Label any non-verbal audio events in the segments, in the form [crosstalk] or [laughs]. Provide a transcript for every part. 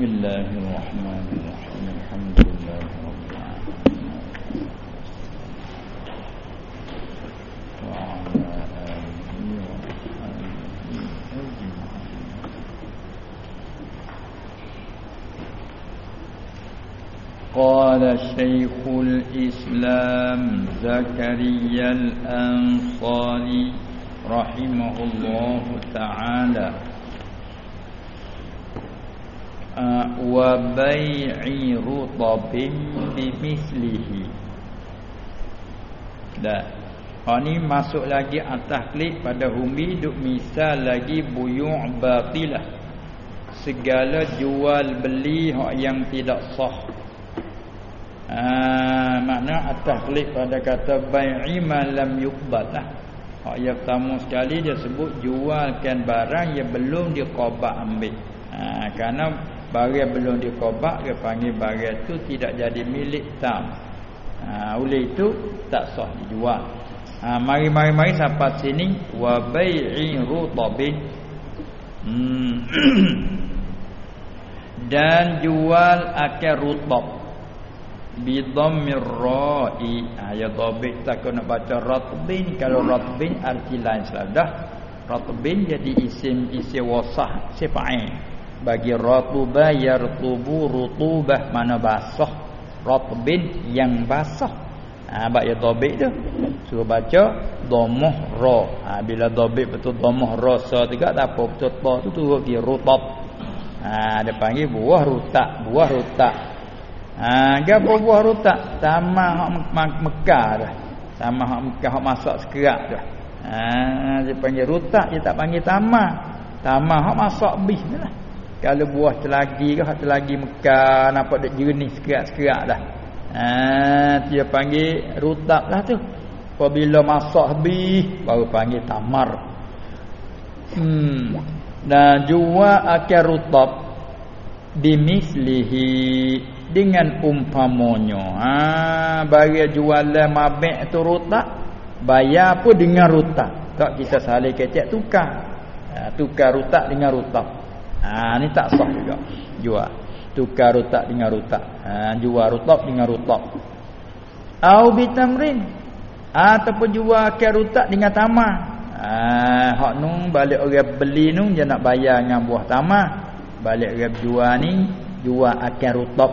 بسم الله الرحمن الرحيم. الحمد لله رب العالمين. وعلى آله وصحبه أجمعين قال شيخ الإسلام زكريا الأنصاري رحمه الله تعالى. Wa bai'i rutabin bimithlihi dah. Ha ni masuk lagi atas klik pada humi duk misal lagi buyu' batilah. Segala jual beli hak yang tidak sah. Ha, makna atas klik pada kata bai'i ma lam yuqbal lah. Hak yang pertama sekali dia sebut jualkan barang yang belum diqabak ambil. Ha, kerana barang belum dikobak dia panggil barang tu tidak jadi milik tam. Ha, oleh itu tak sah dijual. Ha, mari mari mari sampai sini. Wa bai'i rutabin. Hmm. [clears throat] dan jual akal rutab. Bi dhammir ha, ya dhabit tak nak baca ratbin kalau ratbin arti lain sudah. Ratbin jadi isim isim wasah sifa'in bagi ratuba yartubu rutubah. Mana basah? Ratbin yang basah. Ha bab ya dhabit tu. Suruh baca dhammah ra. Ha bila dhabit betul dhammah ra sa tak apa betul ta tu tu pergi rutab. Ha dia panggil buah rutak buah rutak. Ha gapo buah rutak? Sama hak Mekah dah sama hak Mekah hak masak sekerak dah ha dia panggil rutak dia tak panggil tamah tamah hak masak bis lah kalau buah telagi ke telagi Mekah nampak dak jernih sekerak-sekerak dah. Ha dia panggil rutab lah tu. Apabila masak habis baru panggil tamar. Hmm. Dan jua akal rutab bimislihi dengan umpamonyo. Ha bagi jualan mabek tu rutab bayar pun dengan rutab. Tak kita saling kecek tukar. Ha, tukar rutab dengan rutab. Ha ni tak sah juga. Jual. Tukar rutak dengan rutak. Ha jual rutak dengan rutak. Au bitamrin. Ataupun jual ke rutak dengan tamar. Ha hak nu balik orang beli nu dia nak bayar dengan buah tamar. Balik orang jual ni jual akan rutak.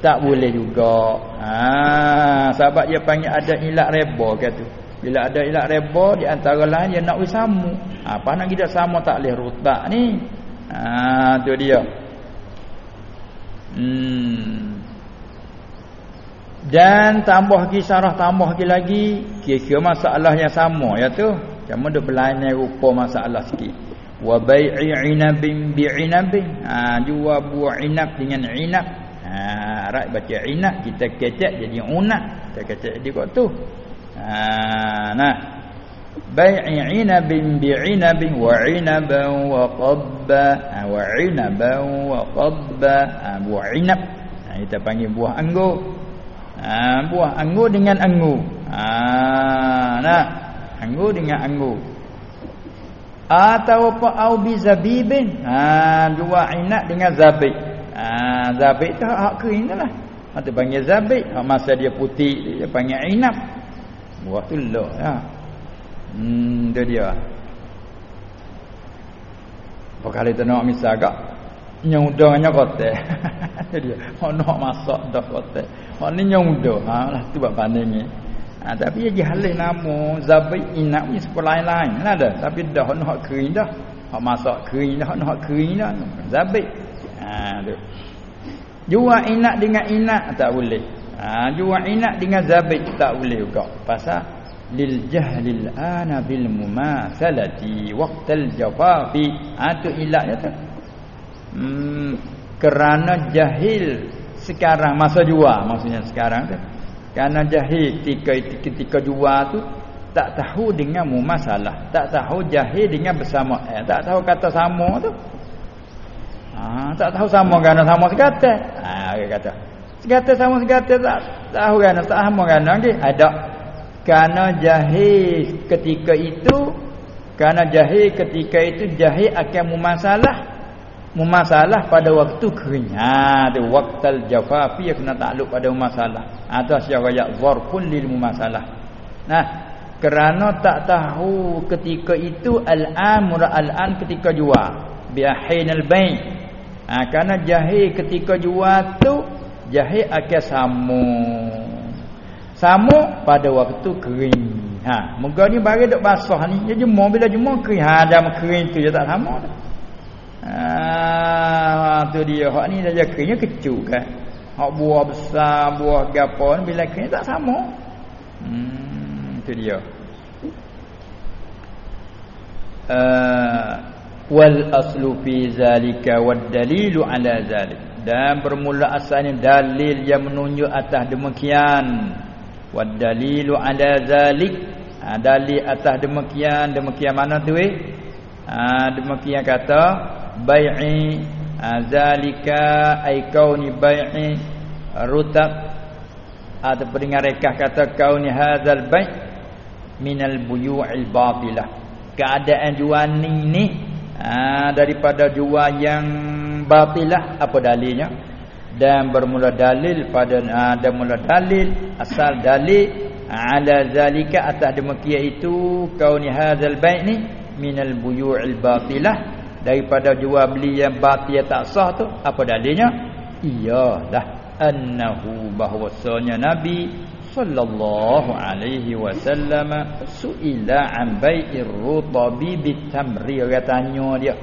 Tak boleh juga. Ha sebab dia panggil ada ilak reba kata. Bila ada ilak reba di antara lain dia nak usamu. Apa ha, nak kita sama tak leh rutak ni? Ah tu dia. Hmm. Dan tambah lagi tambah lagi lagi kira-kira masalah yang sama ya tu. Cuma dia berlainan rupa masalah sikit. Wa bai'i 'inabin bi'inabin. Ha jual buah inab dengan inab. Ha Arab baca inab kita kecek jadi unab. Kita kecek jadi kok tu. Ha nah bai'i 'inabin bi'inabin wa 'inaban wa qabba. Wa 'inaban wa qabba. Buah 'inab. Ha, kita panggil buah anggur. Ha, buah anggur dengan anggur. Ha, nah. Anggur dengan anggur. Atau apa? Au bi zabibin. Ha dua inab dengan zabib ha zabib tu hak kering lah. Atau panggil zabib masa dia putih dia panggil inab. Buah tu lah ya Hmm, dia dia. Tu nak misal agak nyudahnya kote. [laughs] dia. Oh nak masak dah kote. Oh ni nyudah. Ha lah tu pandai ni. Ha, tapi dia halih nama zabi inak ni sekolah lain-lain lah dah. Tapi dah nak kering dah. Hak masak kering dah, nak kering dah. Zabi. Ha tu. Jual inak dengan inak tak boleh. Ha jual inak dengan zabi tak boleh juga. Pasal lil jahlil ana bil mumathalati waqtal jawabi atau ilahnya tu. Hmm, kerana jahil sekarang masa jual maksudnya sekarang tu. Kerana jahil ketika ketika jual tu tak tahu dengan mumasalah. Tak tahu jahil dengan bersama. Eh, tak tahu kata sama tu. Ha, tak tahu sama kerana sama sekata. Ha, dia kata. Sekata sama sekata tak tahu kerana tak sama kerana okay? ada kerana jahil ketika itu kerana jahil ketika itu jahil akan memasalah mumasalah pada waktu kering ha tu waqtal jafafi kena takluk pada mumasalah. Atau secara ya zarfun lil mumasalah. Nah kerana tak tahu ketika itu al-amr al-an ketika jual. Biahinal bai ha kerana jahil ketika jual tu jahil akan sama sama pada waktu kering. Ha muka ni bagi duk basah ni. Dia jemur. Bila jemur kering. Ha dah kering tu je tak sama dah ha tu dia. Hak ni dah keringnya kecuk kan hak buah besar buah gapo bila kering tak sama. Hmm tu dia. Uh, wal aslu fi zalika wad dalilu ala zalik. Dan bermula asalnya dalil yang menunjuk atas demikian wad dalilu ala zalik. Ha, dalil atas demikian demikian mana tu eh? Ha, demikian kata bai'i ha, zalika ai kauni bai'i rutab. Ada dengan rekah kata kauni hadzal bai' minal buyu'il batilah. Keadaan jual ni ni ha, daripada jual yang batilah apa dalilnya dan bermula dalil pada uh, dan mula dalil asal dalil ala zalika atas demikian itu kauni hadzal bai' ni minal buyu'il batilah. Daripada jual beli yang batil tak sah tu apa dalilnya? Iyalah annahu bahwasanya nabi sallallahu alaihi wasallam suila an bai'ir rutabi bitamri. Orang tanya dia.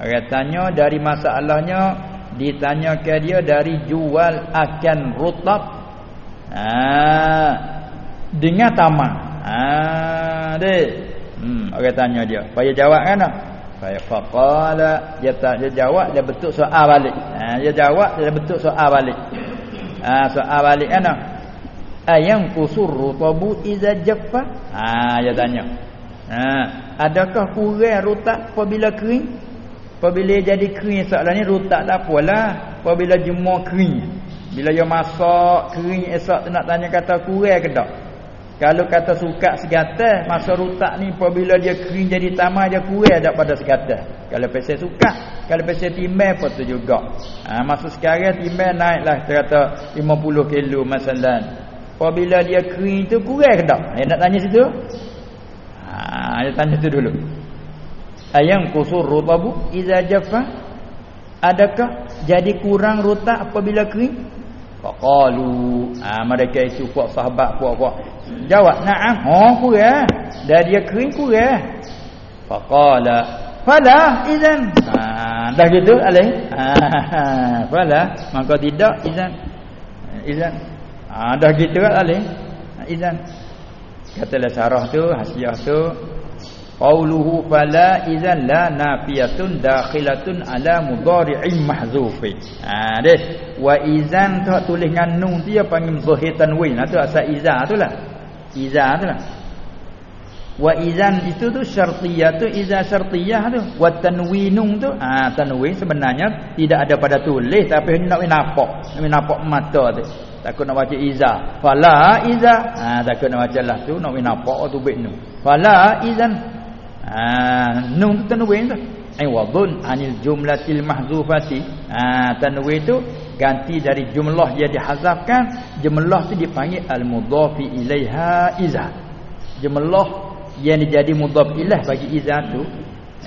Orang tanya dari masalahnya ditanyakan dia dari jual akan rutab. Ha. Dengan tamak ha hmm orang tanya dia. Payah jawab kan payah. Faqala dia tak dia jawab dia betul soal balik. Ha dia jawab dia betul soal balik. Ha soal balik kan ayang kusur rutabu iza jaffa? Ha dia tanya. Ha adakah kurang rutab apabila kering Apabila jadi kering soalan ni rutak tak apalah. Apabila jemur kering. Bila dia masak kering esok tu nak tanya kata kurang ke tak? Kalau kata suka segata masa rutak ni apabila dia kering jadi tamah dia kurang tak pada segata. Kalau pasal suka, kalau pasal timbang apa tu juga. Ha, masa sekarang timbang naiklah kata 50 kilo masalan. Apabila dia kering tu kurang ke tak? Dia nak tanya situ. Ha, dia tanya tu dulu ayam kusur rutabu iza jaffa adakah jadi kurang rutak apabila kering? Faqalu. Ah mereka itu puak sahabat puak-puak jawab na'am. Oh kurang dah dia kering kurang faqala. Fala idzan ah dah gitu alih? Ah fala. Maka tidak idzan idzan ah dah gitu alih? Idzan kata sarah tu hasiah tu Qauluhu fala idzan la nafiyatun dakhilatun ala mudhari'in mahzufi. Ha deh. Wa idzan tu tulis dengan nun dia panggil zahir tanwin. Ha tu asal iza tu lah. Iza tu lah. Wa idzan itu tu syartiyah tu iza syartiyah tu. Wa tanwinun tu ha tanwin sebenarnya tidak ada pada tulis tapi nak nampak. Nak nampak mata tu. Takut nak baca iza. Fala iza. Ha takut nak baca lah tu nak nampak tu baik nu. Fala idzan ha nun tanwin tu. Iwadun anil jumlatil mahzufati. Ha tanwin tu ganti dari jumlah yang dihazafkan jumlah tu dipanggil al mudhafi ilaiha iza. Jumlah yang dijadi mudhaf ilah bagi iza tu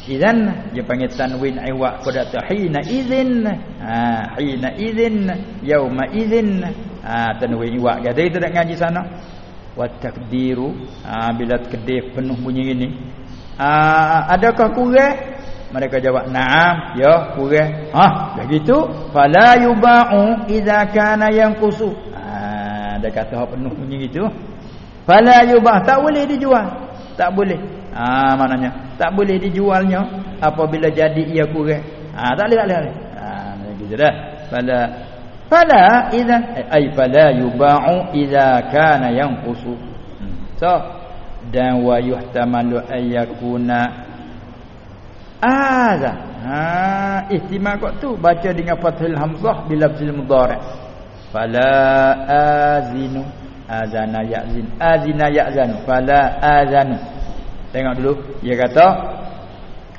idzan dia panggil tanwin iwad pada tahina idzin ha hina idzin yauma idzin ha tanwin iwad kata itu nak ngaji sana. Wa takdiru ha bila kedif penuh bunyi ini Ah, adakah kurang? Mereka jawab, "Na'am." Ya, kurang. Ha, begitu. Fala yuba'u idza kana yanqusu. Ah, ada kata hak penuh bunyi gitu. Fala yubah tak boleh dijual. Tak boleh. Ah, maknanya tak boleh dijualnya apabila jadi ia kurang. Ah, tak boleh tak boleh. Ah, begitu dah. Fala fala idza ay fala yuba'u idza kana yanqusu. Hmm. So, dan wa yuhtamalu ayyakuna aza ha ihtimal kok tu. Baca dengan fathil hamzah bila fil mudhari. Fala azinu. Azana yazin. Azina yazanu. Fala azanu. Tengok dulu. Dia kata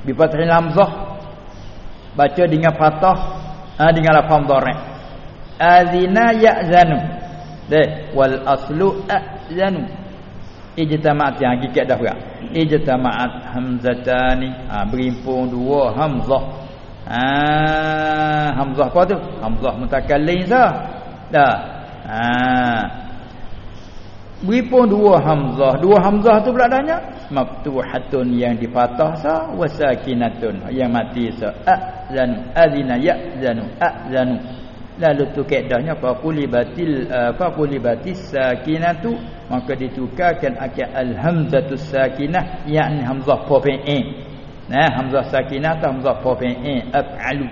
bi fathil hamzah baca dengan fathah ha, dengan lafaz dharab azina ya'zanu. Deh. Wal aslu a'zanu ijtama'at yang hakikat dah berat ijtama'at hamzatani ha, berimpun dua hamzah ha, hamzah apa tu hamzah mutakallim sah dah ha Beripun dua hamzah. Dua hamzah tu pula adanya. Maftuhatun yang dipatah sa. Wasakinatun yang mati sa. A'zanu. Azina ya'zanu. A'zanu. Lalu tu keadahnya. Fakulibatil. Uh, Fakulibatis sakinatu. Maka ditukarkan akal alhamzatus sakinah. Yang hamzah pope'e. Nah, hamzah sakinah atau hamzah pope'e. Af'alu.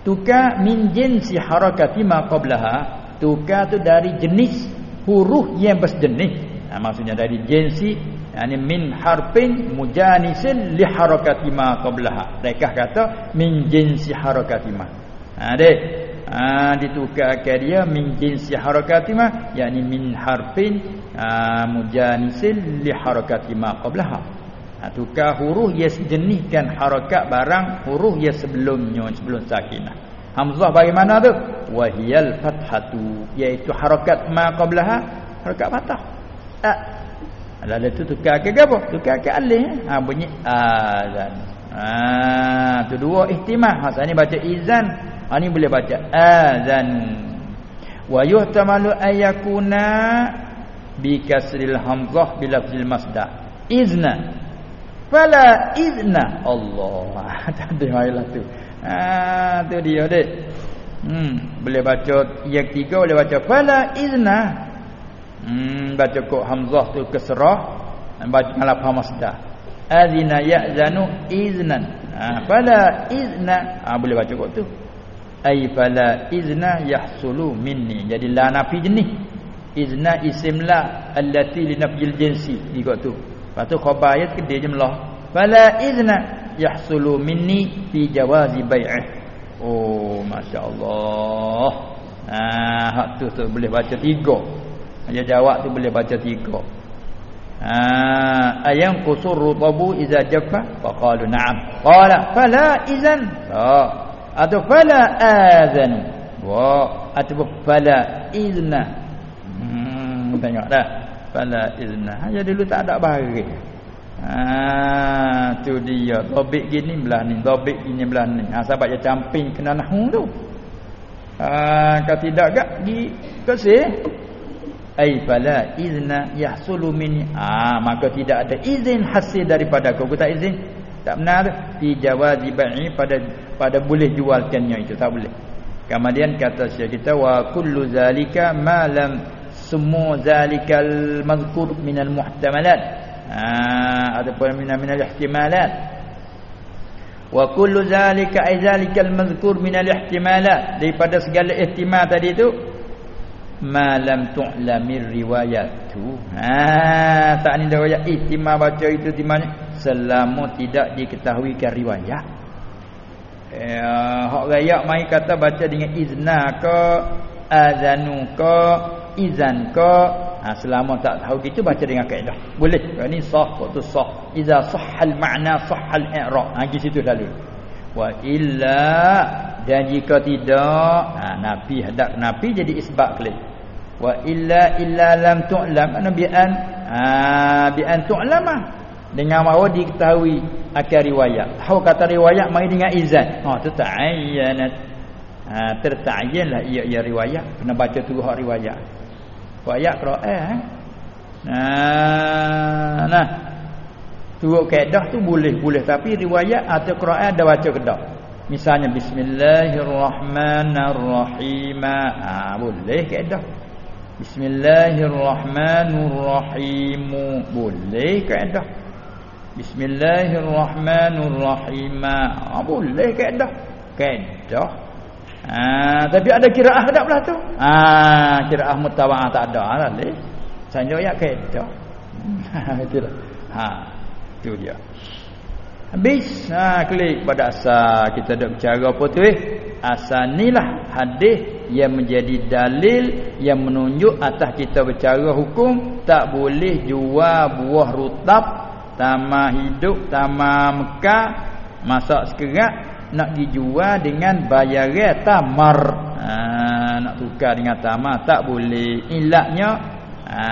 Tukar min jinsi harakati ma qablaha. Tukar tu dari jenis huruf yang bersejenis ha, maksudnya dari jensi yani min harfin mujanisin li harakati ma qablaha mereka kata min jinsi harakati ma ha dek ha ditukarkan dia min jinsi harakati ma yani min harfin ha, mujanisin li harakati ma qablaha ha, tukar huruf yang sejeniskan harakat barang huruf yang sebelumnya sebelum sakinah Hamzah bagaimana tu? Wahiyal fathatu iaitu harakat ma qablaha harakat fathah. Ah. Lalu tu tukar ke apa? Tukar ke alif. Ha bunyi azan. Ha tu dua ihtimah. Ha ni baca izan. Ha ni boleh baca azan. Wa yuhtamalu ayakuna bi kasril hamzah bi lafzil masdar. Izna. Fala izna. Allah. [laughs] Tak ada mailah tu. Ha tu dia dek. Hmm boleh baca yang tiga boleh baca fala izna. Hmm baca kok hamzah tu kesrah baca alaf masdar. Azina ya'zanu iznan. Ha fala izna. Ha boleh baca kok tu. Ai fala izna yahsulu minni. Jadi la nafi jenis. Izna isim la allati li nafyil jinsi. Di kok tu. Lepas tu khabar ayat kedua jumlah. Fala izna yahsulu minni fi jawazi bai'ih oh masya-Allah. Ah hak tu tu boleh baca tiga. Dia jawab tu boleh baca tiga. Ah ayam qusur rutabu iza jaffa? Faqalu na'am. Qala fala izan. La atau fala azan wa atau fala izna hmm tengok dah. Fala izna hanya dulu tak ada bahari Ha tu dia. Dobik gini belah ni, dobik gini belah ni. Ha sebab dia camping kena nahwu tu. Ha kalau tidak gak di kasih ai fala izna yahsulu min ha maka tidak ada izin hasil daripada kau tak izin tak benar di jawazi bai'i pada pada boleh jualkannya itu. Tak boleh. Kemudian kata syekh kita wa kullu zalika ma lam semua zalikal mazkur minal muhtamalat. Ha ataupun min min al-ihtimalat wa kullu zalika ay zalika al-madhkur min al-ihtimalat daripada segala ihtimal tadi tu ma lam tu'lamir riwayat tu. Ha tak ni riwayat. Ihtimal baca itu di mana selama tidak diketahui riwayat. Ya hak rayak mai kata baca dengan izna ke azanu ke izan ke. Ha, selama tak tahu gitu baca dengan kaedah. Boleh. Ini sah waktu sah. Iza sahhal ma'na sahhal i'rab. Ha di situ lalu. Wa illa dan jika tidak ha, nabi hadap nabi jadi isbat klik wa illa illa lam tu'lam. Nabi an ha bi an tu'lama dengan mahu diketahui akan riwayat tahu kata riwayat mai dengan izan ha tu ta'ayyanat ha terta'ayyanlah ia ia riwayat kena baca tu riwayat ayat Quran eh. Nah, nah. Turut kaedah tu boleh boleh tapi riwayat atau Quran ada baca kedah. Misalnya bismillahirrahmanirrahim. Ah ha, boleh kaedah. Bismillahirrahmanirrahim. Boleh kaedah. Bismillahirrahmanirrahim. Ah boleh kaedah. Kaedah Ha, tapi ada kiraah tak pula tu? Ha, kiraah mutawa'ah tak ada lah ni. Sanyo ya kedah. [laughs] Ha. Ha, tu dia. Habis ha, klik pada asal kita dah bercara apa tu eh? Asal nilah hadis yang menjadi dalil yang menunjuk atas kita bercara hukum tak boleh jual buah rutab tamah hidup tamah mekah. Masak sekerat nak dijual dengan bayaran tamar ha, nak tukar dengan tamar tak boleh. Ilaknya ha,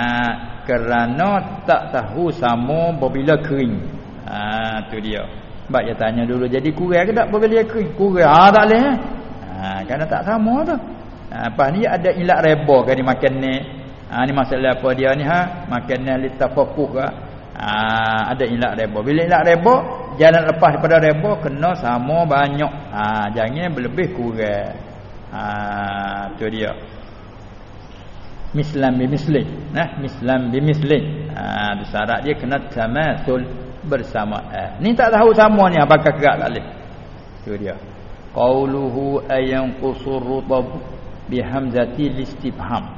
kerana tak tahu sama bila kering. Ha tu dia. Sebab dia tanya dulu jadi kurang ke tak bila kering? Kurang. Ha tak boleh ha kerana tak sama tu. Ha, apa ni ada ilat reba kan ni makan ni? Ha ni masalah apa dia ni ha? Makan ni litafafuh ke ha ada ilat reba bila ilat reba jalan lepas daripada reba kena sama banyak ha jangan berlebih kurang. Ha tu dia. Mislam bi misli nah mislam bi misli ha syarat dia kena tamasul bersama eh. ni tak tahu sama ni apakah gerak tak leh tu dia. Qauluhu ayan qusur rutab bi hamzati listifham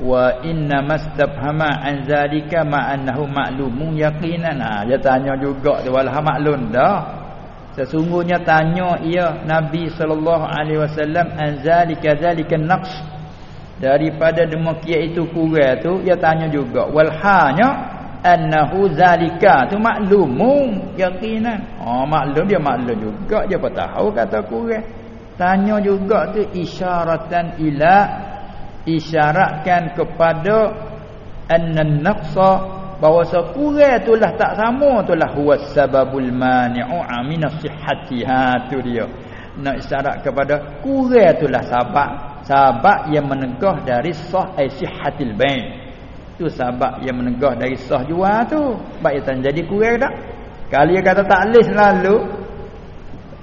wa inna mastabhama an zalika ma annahu ma'lumun yaqinan. Ha dia tanya juga tu walah maklum dah. Sesungguhnya tanya ia nabi sallallahu alaihi wasallam an zalika zalika naqs daripada demikian itu kurang tu dia tanya juga wal hanya annahu zalika? Tu maklumun yaqinan. Oh maklum dia maklum juga. Dia apa tahu kata kurang. Tanya juga tu isyaratan ila isyaratkan kepada annan naqsa bahawa kurang itulah tak sama itulah. Huwa sababul mani'u amina sihhati. Ha tu dia. Nak isyarat kepada kurang itulah sebab sebab yang menegah dari sah ai sihhatil bain. Tu sebab yang menegah dari sah jual tu. Baik tak jadi kurang tak? Kalau dia kata tak leh selalu.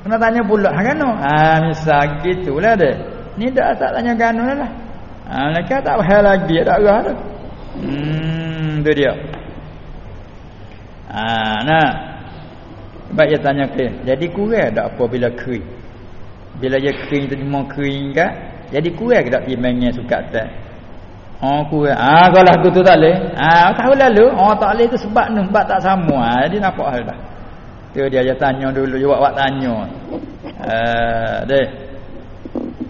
Kena tanya pula kan? Ha misal gitulah dia. Ni dak tak tanya kan lah ha mereka tak faham lagi tak arah tu hmm tu dia ha nah baik dia tanya ke jadi kurang tak apa bila kering bila dia kering terima kering kan jadi kurang ke tak timangnya suka tak? Oh kurang. Ah kalau aku tu tak leh. Ah tahu lalu. Oh tak leh tu sebab ni sebab tak sama. Ah jadi nampak hal dah. Tu dia dia tanya dulu, buat tanya. Eh deh.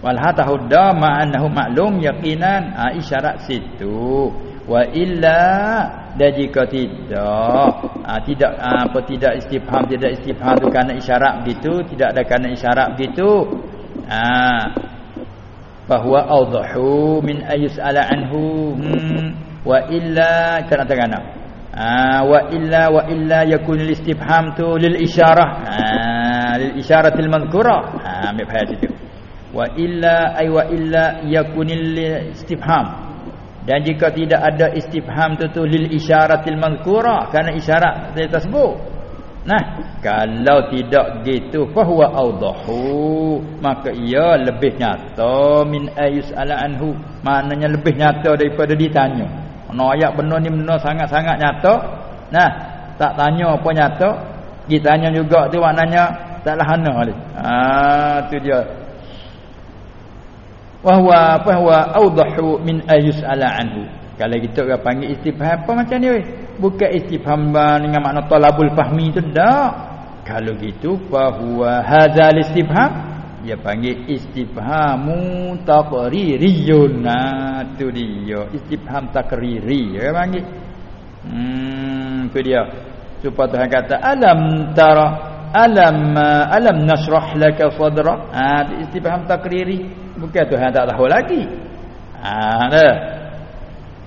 Walha tahu dah ma'annahu maklum yaqinan. Ah isyarat situ. Wa illa dan jika tidak. Ah, tidak ah, apa tidak istifham tidak istifham tu kerana isyarat begitu tidak ada kerana isyarat begitu. Ah bahwa awdahu min ayus'ala anhu. Hmm. wa illa kena terana ha, wa illa wa illa yakun istifham tu lil isyarah. Ha, lil isyaratil madhkura ha ambil faham situ wa illa ay wa illa yakun istifham dan jika tidak ada istifham tu tu lil isyaratil madhkura kerana isyarat tersebut Nah, kalau tidak gitu fahuwa awdahu, maka ia lebih nyata min ayus ala anhu. Maknanya lebih nyata daripada ditanya. Ana ayat benar ni benar sangat-sangat nyata. Nah, tak tanya apa nyata, ditanya juga tu maknanya taklah hana ali. Ah, tu dia. Wa huwa fahuwa awdahu min ayus ala anhu. Kalau kita orang panggil istifham apa macam ni weh? Bukan istifham dengan makna talabul fahmi tu dak. Kalau gitu bahwa hadzal istifham dia panggil istifhamu taqririyun. Nah, tu dia. Istifham takriri dia panggil. Hmm, tu dia. Supaya Tuhan kata alam tara alam alam nasrah laka sadra. Ah, istifham takriri. Bukan Tuhan tak tahu lagi. Ah, dah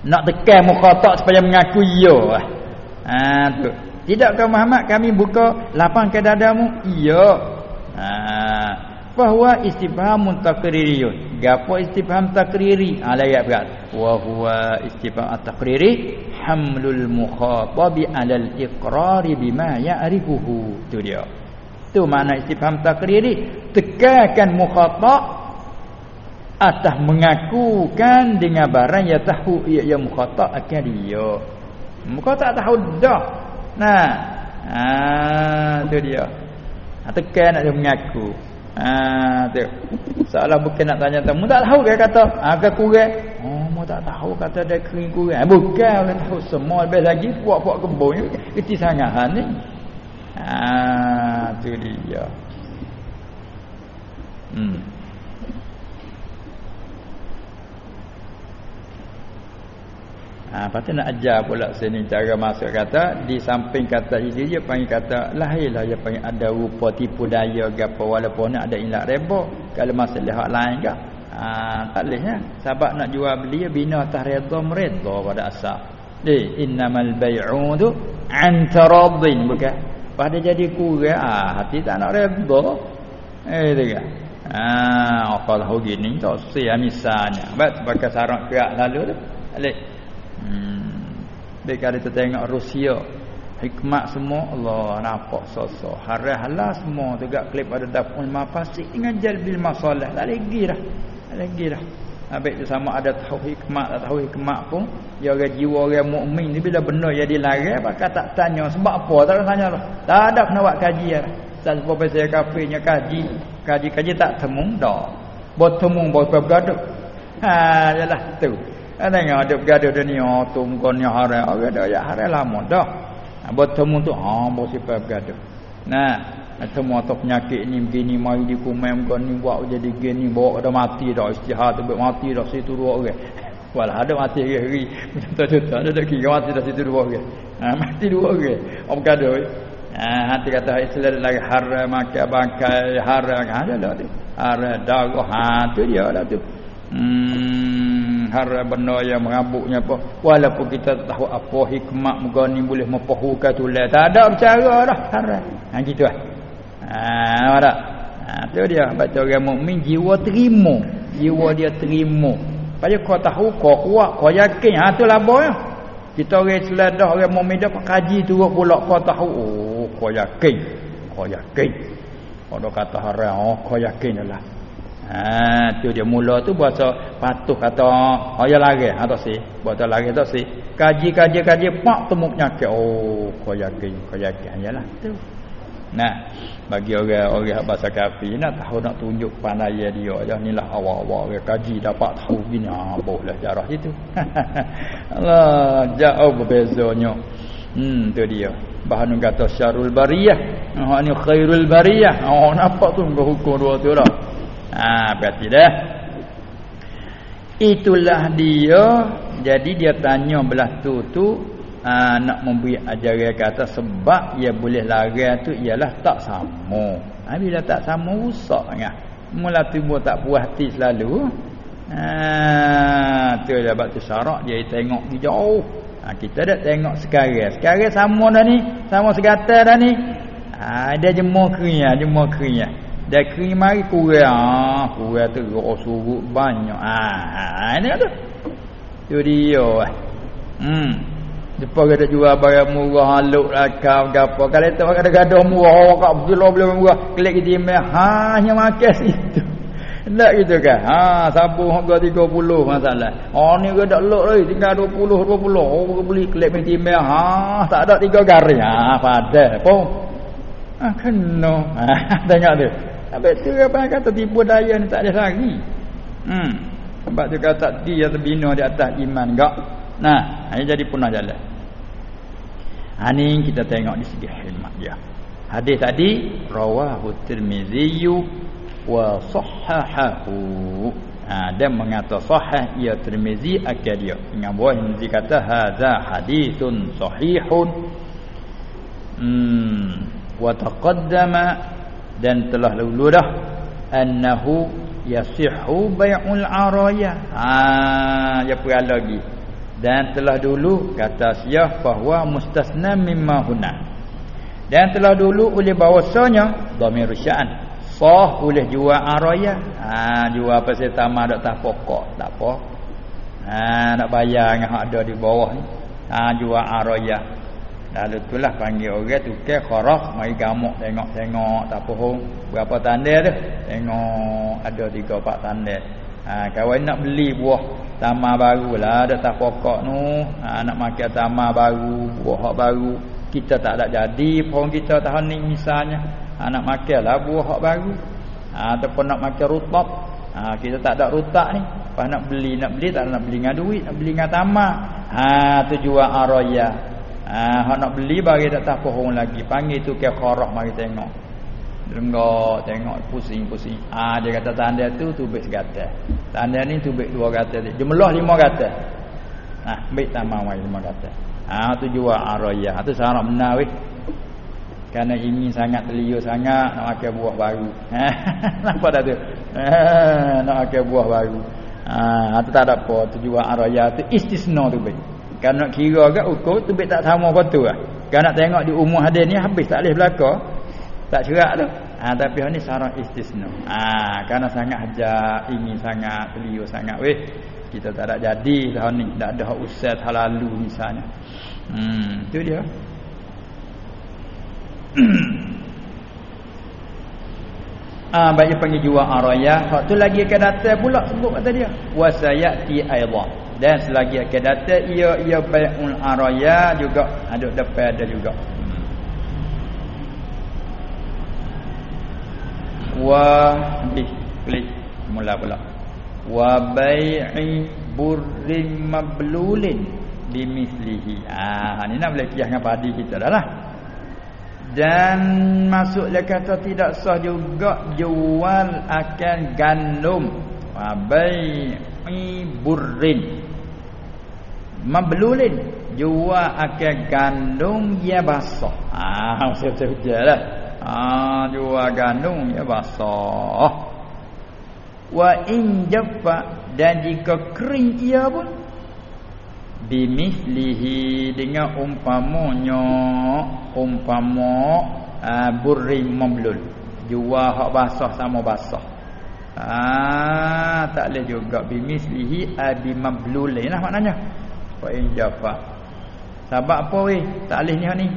nak tekan mukhatab supaya mengaku ya ha tu. Tidakkah Muhammad kami buka lapang ke dadamu? Iya. Ha bahwa istifham taqririyun gapo istifham takriri ala ha, ayat berat. Wa huwa istifham takriri hamlul mukhatabi ala al-iqrar bima ya'rifuhu. Tu dia. Tu makna istifham takriri tekankan mukhatab atas mengakukan dengan barang yang tahu ia yang mukhatab akan dia. Mukhatab tahu dah. Nah. Ha tu dia. Ha, tekan nak dia mengaku. Ha tu. Soalan bukan nak tanya tamu. Tak tahu dia kata. Ha, kurang. Oh mu tak tahu kata dia kering kurang. Bukan orang tahu semua. Lebih lagi puak-puak kebun kecil sangat ha ni. Ha tu dia. Hmm Ha Ha, lepas tu nak ajar pula sini cara masuk kata di samping kata ini dia panggil kata lahirlah dia panggil ada rupa tipu daya gapo walaupun ada ilat reba kalau masalah hak lain ke ha, tak bolehnya sebab nak jual beli bina atas redha mereda pada asal. Di innamal bai'u tu antaradin bukan? Pada jadi kurang ah hati tak nak redha eh dia ah apa lah gini tak sia misalnya. Baik sebagai sarang kerak lalu tu alik Hmm. Dia kita tengok Rusia Hikmat semua Allah nampak sosok. Haram halal semua Tegak klip ada dapur mafasik Dengan jalbil masalah Tak lagi dah Tak lagi dah. Habis tu sama ada tahu hikmat tak tahu hikmat pun Dia orang jiwa orang mu'min ni Bila benar jadi lari Maka tak tanya. Sebab apa? Tak tanya lah. Tak ada kena buat kaji lah Tak sebab saya kafirnya kaji. Kaji-kaji tak temu Tak Buat temu Buat bergaduh. Ha, yalah tu. Kan tengok ada bergaduh dunia tu muka ni haram. Orang dah ya haram lama dah. Ha, bertemu tu ha bersifat bergaduh. Nah, temu atau penyakit ni begini mari di kumai muka ni buat jadi gini bawa ada mati dah istihad tu mati dah situ dua orang. [laughs] Walah ada mati hari-hari. Betul-betul ada kira mati dah situ dua orang. Ha, mati dua orang. Om bergaduh. Ha, hati kata Islam lagi haram makan bangkai haram ada lah tu. Haram darah ha tu dia lah tu. Hmm, haram benda yang merabuknya apa. Walaupun kita tahu apa hikmat muka ni boleh mempohukan tulah. Tak ada bercara dah. Haram. Ha, gitu lah. Ha, ada. Ha, tu dia. Baca orang mukmin jiwa terima. Jiwa dia terima. Pada kau tahu, kau kuat, kau yakin. Ha, tu lah boy. Kita orang seladah, orang mukmin dah kaji turut pula. Kau tahu, oh, kau yakin. Kau yakin. Kalau kata haram, oh, kau yakin lah. Ha tu dia mula tu bahasa patuh kata ayah lari. Atau si. Bahasa lari atau si. Kaji kaji kaji pak temu penyakit oh kau yakin kau yakin. Ayalah tu nah bagi orang orang bahasa kafir nak tahu nak tunjuk pandai dia aja inilah awal-awal orang kaji dapat tahu gini. Ah boleh jarah itu. [laughs] Allah jauh berbezanya. Hmm tu dia. Bahan kata syarul bariyah. Ha ni khairul bariyah. Oh nampak tu hukum dua tu dah Ha berarti dah. Itulah dia. Jadi dia tanya belah tu tu ha, nak memberi ajaran kata sebab ia boleh lari tu ialah tak sama. Ha, bila tak sama rusak kan. Mula timbul tak puas hati selalu. Ha tu dia bab tu syarak dia tengok di jauh. Ha, kita dah tengok sekarang. Sekarang sama dah ni. Sama segata dah ni. Ha, dia jemur keringnya, jemur keringnya. Dia kering mari kurang. Ah, kurang tu roh surut banyak. Ah, ini tu. Tu dia. Eh. Hmm. Depa kata jual barang murah haluk rakam gapo. Kalau tu ada gadah murah kak bila boleh murah. Klik di email. Ha hanya makan [laughs] situ. Tak gitu kan. Ha sabun harga 30 masalah. Oh ni ke dak lok lagi tinggal 20 20. Oh beli klik di email. Ha tak ada tiga garing. Ha padah pun. Ah kena. Ha tengok tu. Habis tu apa kata tipu daya ni tak ada lagi. Hmm. Sebab tu kata dia terbina di atas iman gak. Nah, ini jadi punah jalan. Ha ni kita tengok di segi hikmah dia. Hadis tadi rawahu Tirmizi wa sahahahu. Ha dan mengata sahih ia Tirmizi akal dia. Dengan buah Tirmizi kata hadza hadithun sahihun. Hmm. Wa taqaddama dan telah lalu dah annahu yasihu bai'ul araya. Ha ya pula lagi. Dan telah dulu kata siah bahawa mustasna mimma huna. Dan telah dulu oleh bahawasanya dhamir sya'an sah boleh jual araya. Ha jual apa saya tamah dak tak pokok tak apa. Ha nak bayar dengan hak ada di bawah ni. Ha jual araya Lalu itulah panggil orang tukar kharaf mari gamuk tengok-tengok tak pohon berapa tanda tu. Tengok ada tiga empat tanda. Ha kawan nak beli buah tamar baru lah ada tak pokok nu. Ha nak makan tamar baru, buah hak baru. Kita tak ada jadi pohon kita tahun ni misalnya. Ha nak makanlah buah hak baru. Ha ataupun nak makan rutab. Ha kita tak ada rutak ni. Pas nak beli nak beli tak nak beli dengan duit, nak beli dengan tamar. Ha tu jual araya. Ah, nak beli bagi tak tahu pohon lagi. Panggil tu ke kharah mari tengok. Dengar, tengok pusing-pusing. Ah, dia kata tanda tu tubik segata. Tanda ni tubik dua dia. Jumlah lima kata. Nah, baik tamam wai lima kata. Ah tu jual araya. Tu syarat benar weh. Karena ini sangat terliur sangat nak makan buah baru. [laughs] Nampak dah tu? nak makan buah baru. Ah tu tak ada apa. Tu jual araya tu istisna tu baik. Kalau nak kira ke ukur tu tak sama apa lah. Kalau nak tengok di umur hadir ni habis tak boleh belakang. Tak cerak tu. Ha, tapi ni syarat istisna. Ha, kerana sangat hajar, ingin sangat, beliau sangat. Weh, kita tak ada jadi lah ni. Tak ada usah hal lalu misalnya. Hmm, tu dia. [clears throat] Ah, ha, baik panggil jual araya. Hak tu lagi akan datang pula sebut kata dia. Wasayati aidan. Dan selagi akan datang ia ia bai'ul araya juga. Ada depan ada juga. wa bi klik mula pula. Wa bai'i burrin mablulin bimislihi. Ah ni nak boleh kias dengan padi kita dah lah. Dan masuklah kata tidak sah juga jual akan gandum. Wa bai'i burrin mablulin jual akan gandum ya basah [laughs] ah betul-betul lah Ah dua gandum ya basah. Wa in jaffa dan jika kering ia pun bimislihi dengan umpamanya umpama uh, burri mamlul. Jua hak basah sama basah. Ah tak leh juga bimislihi abi mablulain lah maknanya. Wa in jaffa. Sebab apa weh? Tak leh ni ni.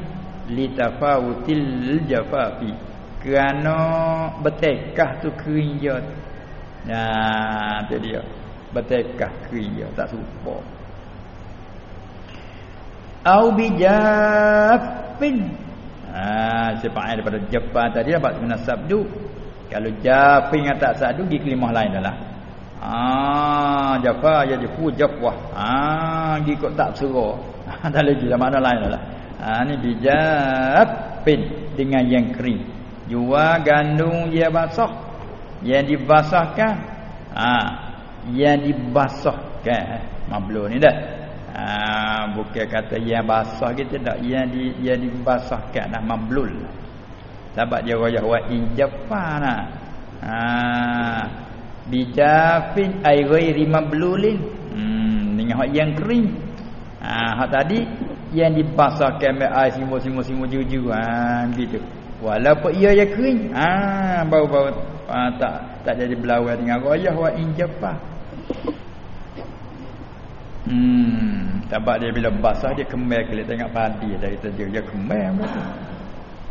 Litafawutil jafafi. Kerana bertekah tu kerinja nah tu dia. Bertekah kerinja tak serupa. Au bijafin ah sepakai daripada jaffa tadi dapat guna sabdu kalau jafin atas sabdu di kelimah lain adalah ah jaffa jadi fu jafwah ah gi kok tak serah [laughs] tak lagi lah mana lain adalah Ha ni bijafin dengan yang kering. Jua gandum dia basah. Yang dibasahkan. Ha yang dibasahkan. Mablu ni dah. Ha bukan kata yang basah kita tak yang di yang dibasahkan dah mablul. Sebab dia wajah wa injafana. Bijafin ai ghairi mablulin. Hmm dengan yang kering. Ha hak tadi yang dipasahkan mai air simu-simu-simu juju. Ha gitu. Walaupun ia ya kering. Ha bau-bau ha, tak tak jadi belawai dengan royah wa injafah hmm sebab dia bila basah dia kemel kelih tengok padi. Dari tadi dia kemel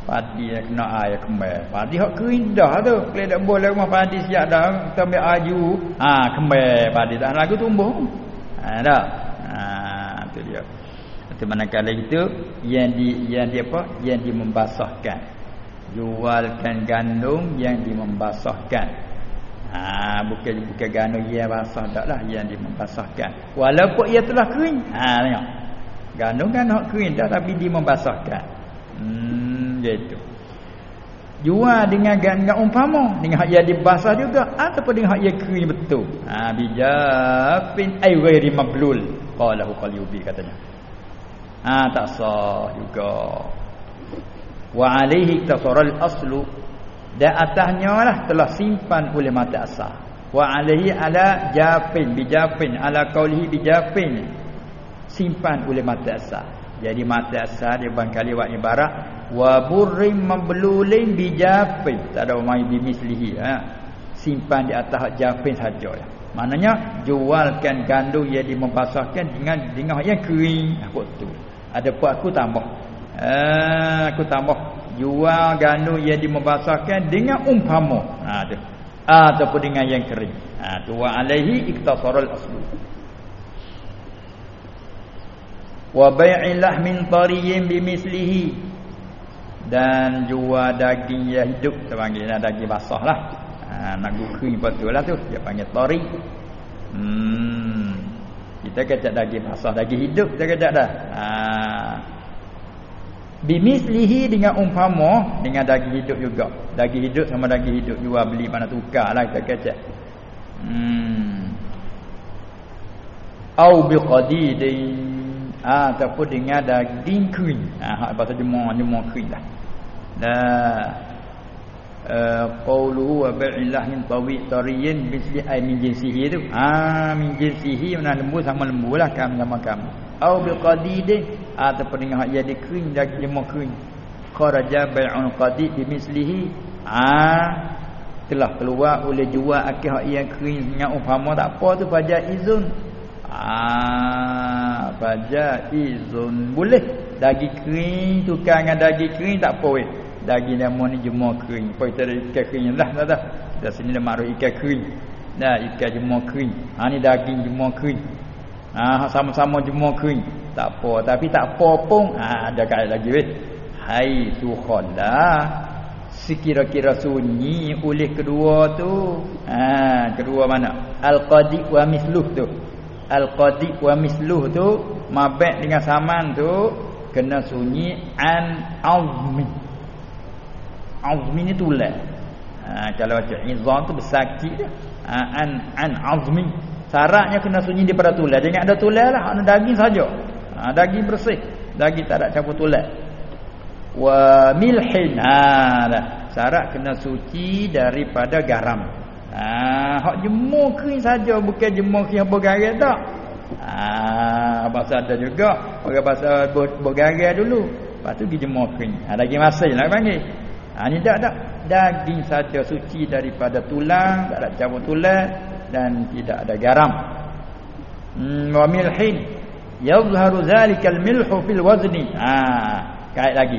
padi yang kena air kemel padi hak kering dah tu kelih dak boleh rumah padi siap dah kita ambil aju ha kemel padi tak lagu tumbuh ha dah ha tu dia Itu manakala itu yang di yang di apa? Yang dimembasahkan. Jualkan gandum yang dimembasahkan. Ha bukan bukan gandum yang basah taklah yang dimembasahkan. Walaupun ia telah kering. Ha tengok. Gandum kan hak kering dah tapi dimembasahkan. Hmm gitu. Jual dengan dengan umpama dengan hak yang dibasah juga ataupun dengan hak yang kering betul. Ha bijafin ay ghairi mablul. Qalahu qalyubi katanya. Ha, tak sah juga. Wa alaihi tasaral aslu dan atasnya lah telah simpan oleh mata asal. Wa alaihi ala jafin bijafin ala qaulihi bijafin simpan oleh mata asal. Jadi mata asal dia bangkali wa ibarat wa burrim mablulin bijafin. Tak ada mai bimislihi ha. Simpan di atas jafin saja ya. Maknanya jualkan gandum yang dimembasahkan dengan dengan yang kering. Apa tu? Ada pun aku tambah. Eh, aku tambah jual gandum yang dimebasahkan dengan umpama. Ha tu. Ataupun dengan yang kering. Ha tu wa alaihi iktasarul aslu. Wa bai'il min tariyin bimislihi dan jual daging yang hidup kita panggil daging basah lah. Ha, nak kering betul lah tu. Dia panggil tari. Hmm. Kita kata daging basah, daging hidup kita kata dah. Ha. Bimislihi dengan umpama dengan daging hidup juga. Daging hidup sama daging hidup jual beli mana tukarlah kita kata. Hmm. au biqadidin ah ataupun dengan daging kering ah bahasa jemur jemur kering lah nah. Eh, qawluhu wa ba'illah min tawi tariyin bisli ay min jinsihi tu. Ah min jinsihi mana lembu sama lembu lah kami sama kami au biqadidin ataupun dengan hak jadi kering daging jemur kering. Kharaja bai'un qadid bimislihi ah telah keluar oleh jual akil hak yang kering dengan umpama tak apa tu pada izun. Ah pada izun boleh. Daging kering tukar dengan daging kering tak apa weh daging nama ni jemur kering. Apa kita ada ikan kering dah dah dah. Dah sini dah maruh ikan kering. Dah ikan jemur kering. Ha ni daging jemur kering. Ah sama-sama jemur kering. Tak apa tapi tak apa pun. Ah ada kait lagi weh. Hai tu khala sekira-kira sunyi oleh kedua tu. Ha kedua mana? Al-qadi wa misluh tu. Al-qadi wa misluh tu mabek dengan saman tu kena sunyi an azmi azmi ni tulang ha kalau baca izam tu besar kecil ha, an an azmi. Syaratnya kena sunyi daripada tulang jangan ada tulang lah. Ada daging saja. Ha, daging bersih. Daging tak ada campur tulang wa milhin. Ha syarat kena suci daripada garam. Ha hak jemur kering saja. Bukan jemur kering bergaram tak. Ha bahasa ada juga. Orang bahasa bergaram dulu. Lepas tu pergi jemur kering. Ha lagi masin lah panggil ha ni tak tak daging saja suci daripada tulang tak ada campur tulang dan tidak ada garam hmm, wa milhin yadhharu zalikal milhu fil wazni ha kait lagi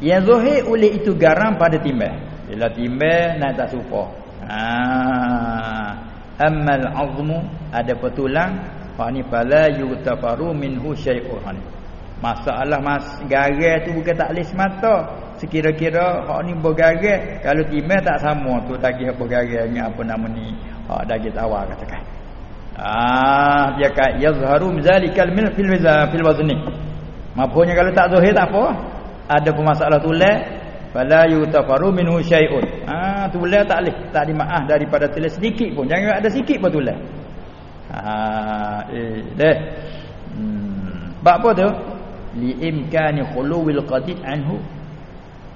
yang zahir oleh itu garam pada timbal. Bila timbal naik tak serupa. Ha. Ammal azmu ada petulang fa ni fala yutafaru minhu syai'un. Masalah mas garam tu bukan tak leh semata. Sekira-kira hak ni bergaram kalau timbal tak sama tu daging bergaramnya apa nama ni? Hak daging tawar katakan. Ah dia kata yazharu zalikal mil fil fil wazni. Mapunya kalau tak zahir tak apa ada permasalahan tulang fala yutafaru minhu syai'un ha tulang tak leh tak dimaaf daripada tulang sedikit pun jangan ada sikit pun tulang ha eh deh hmm. bab apa tu li imkani khuluwil qadid anhu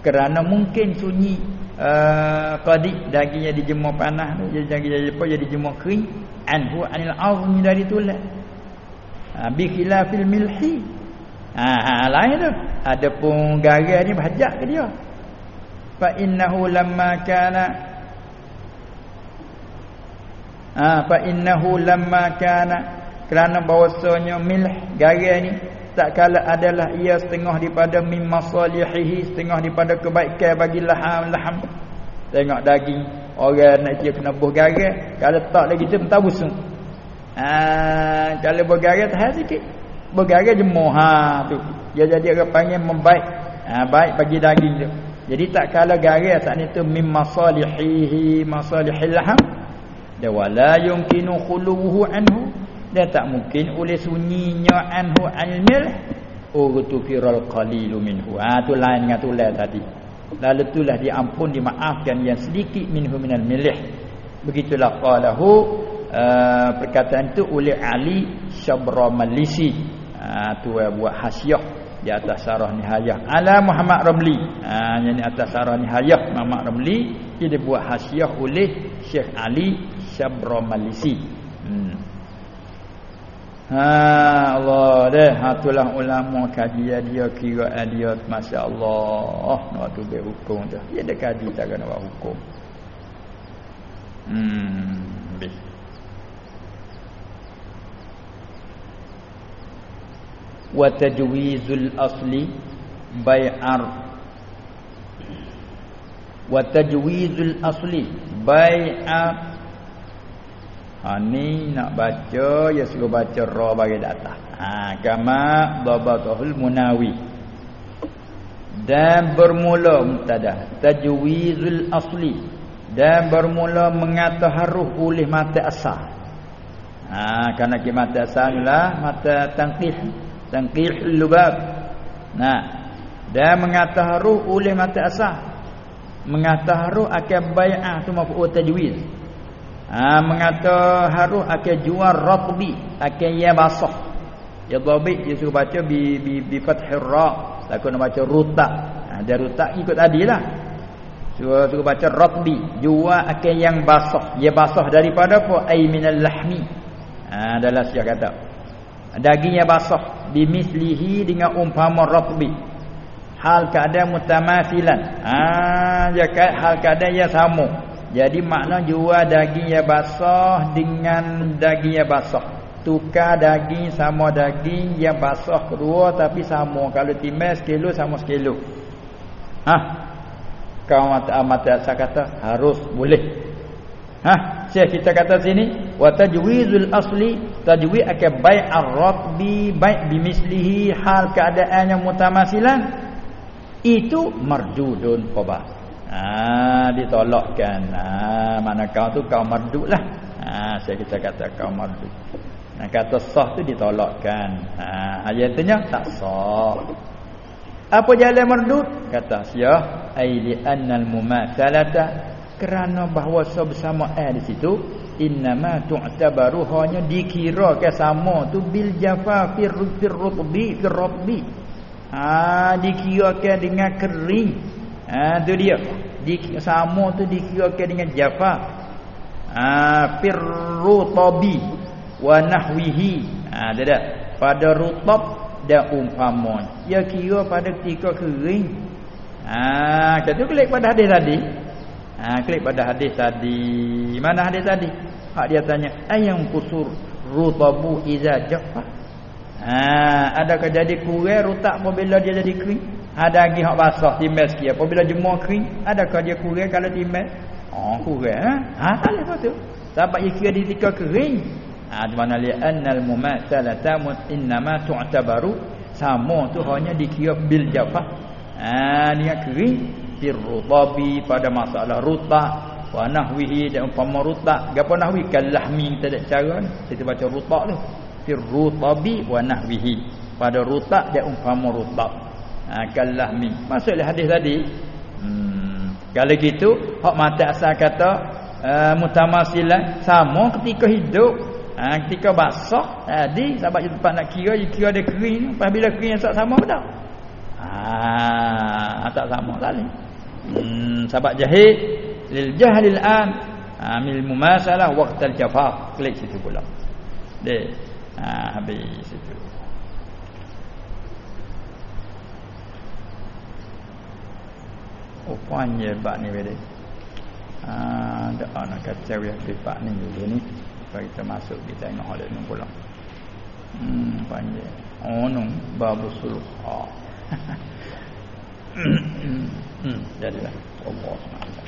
kerana mungkin sunyi uh, qadid dagingnya dijemur panas tu jadi jadi apa jadi jemur kering anhu anil azmi dari tulang ha, bi khilafil milhi Ha, ha lain tu. Adapun garam ni bahajak ke dia. Fa innahu lamma kana Ha fa innahu lamma kana kerana bahwasanya milh garam ni tak kala adalah ia setengah daripada min masalihihi setengah daripada kebaikan bagi laham laham. Tengok daging orang nak dia kena buh garam kalau tak lagi tu mentah busung. Ha kalau buh garam tahan sikit. Bergara jemur ha tu. Dia jadi orang panggil membaik. Ha, baik bagi daging tu. Jadi tak kala garam saat ni tu mim masalihihi masalihil laham dan wala yumkinu khuluhu anhu dan tak mungkin oleh sunyinya anhu almil. Firal qalilu minhu. Ha tu lain dengan tu lain tadi. Lalu itulah diampun dimaafkan yang sedikit minhu minal milih. Begitulah qalahu uh, perkataan itu oleh Ali Syabramalisi ha, tu buat hasiah di atas sarah nihayah. Ala Muhammad Ramli. Ha yang atas sarah nihayah Muhammad Ramli dia buat hasiah oleh Syekh Ali Syabramalisi hmm. Ha Allah deh. Hatulah ulama kaji dia kira dia masya-Allah. Nak tu be hukum tu. Dia ada kaji cara nak buat hukum. Hmm bis wa tajwizul asli bai'ar wa tajwizul asli bai'ar ha ni nak baca ya suruh baca ra bagi data ha kama dabatul munawi. Dan bermula mubtada tajwizul asli. Dan bermula mengata haruf oleh mata asal ha kerana ke mata asal lah mata tangqih tanqihul lubab. Nah. Dan mengataharuh oleh mata asah mengataharuh akan bai'ah tu maf'ul tajwiz Ha, mengata harus akan jual ratbi, akan ya basah. Ya dhabit dia suruh baca bi bi bi fathir ra. Takut nak baca rutak. Ha, dia rutak ikut tadilah. Suruh suruh baca ratbi, jual akan yang basah. Ya basah daripada apa? Ai minal lahmi. Ha, adalah siap kata. Dagingnya basah bimislihi dengan umpama ratbi. Hal keadaan mutamathilan. Ha, dia hal keadaan yang sama. Jadi makna jual daging yang basah dengan daging yang basah. Tukar daging sama daging yang basah kedua tapi sama. Kalau timai sekilo sama sekilo. Ha? Kau mata mata saya kata harus boleh. Ha? Syekh kita kata sini wa tajwizul asli tajwiz akan bai' ar-ratbi bai' bimislihi hal keadaan yang mutamasilan itu mardudun qabah. Ha ditolakkan. Ha mana kau tu kau marduk lah. Ha saya kita kata kau marduk. Nah kata sah tu ditolakkan. Ha ayatnya tak sah. Apa jalan marduk? Kata sia ai li annal mumatsalata kerana bahawa bersama eh di situ innama tu'tabaru hanya dikira ke sama tu bil jafa fir rutbi fir rutbi ha dikira ke dengan kering Ha tu dia. Di sama tu dikirakan dengan jafa. Ha firrutabi wa nahwihi. Ha ada tak? Pada rutab dan umpama. Ya kira pada ketika kering. Ha kata klik pada hadis tadi. Ha klik pada hadis tadi. Mana hadis tadi? Hak dia tanya, ayam kusur rutabu iza jafa? Ha adakah jadi kurang rutak apabila dia jadi kering? Ada lagi hak basah timbel sikit. Apabila jemur kering, adakah dia kurang kalau timbel? Oh, kurang. Ha, ha tak ada tu. Sebab ia kira ketika kering. Ha, di mana li annal mumatsalata innama tu'tabaru sama tu hanya dikira bil jafah. Ha, dengan kering firrutabi pada masalah rutak wa nahwihi dan umpama rutak. Gapo nahwi kalahmi kita ada cara ni. Kita baca rutak tu. Firrutabi wa nahwihi. Pada rutak dan umpama rutak kalahmi masuklah hadis tadi. Hmm. kalau gitu hak mata asal kata uh, mutamasilan sama ketika hidup ha, ketika basah tadi sebab itu tempat nak kira dia kira dia kering apabila kering yang sama tak? Ha, tak sama sekali. Hmm, sebab jahil lil jahlil an ha, mil mumasalah waqtal jafaf klik situ pula. Deh ha, habis situ Rupanya bab ni beda. Ah, dak ana kacau ya bab ni dulu ni. Bagi masuk kita tengok ada ni pula. Hmm, panjang. Oh, nung babu sulh. Oh. [laughs] hmm, jadilah. Allah SWT.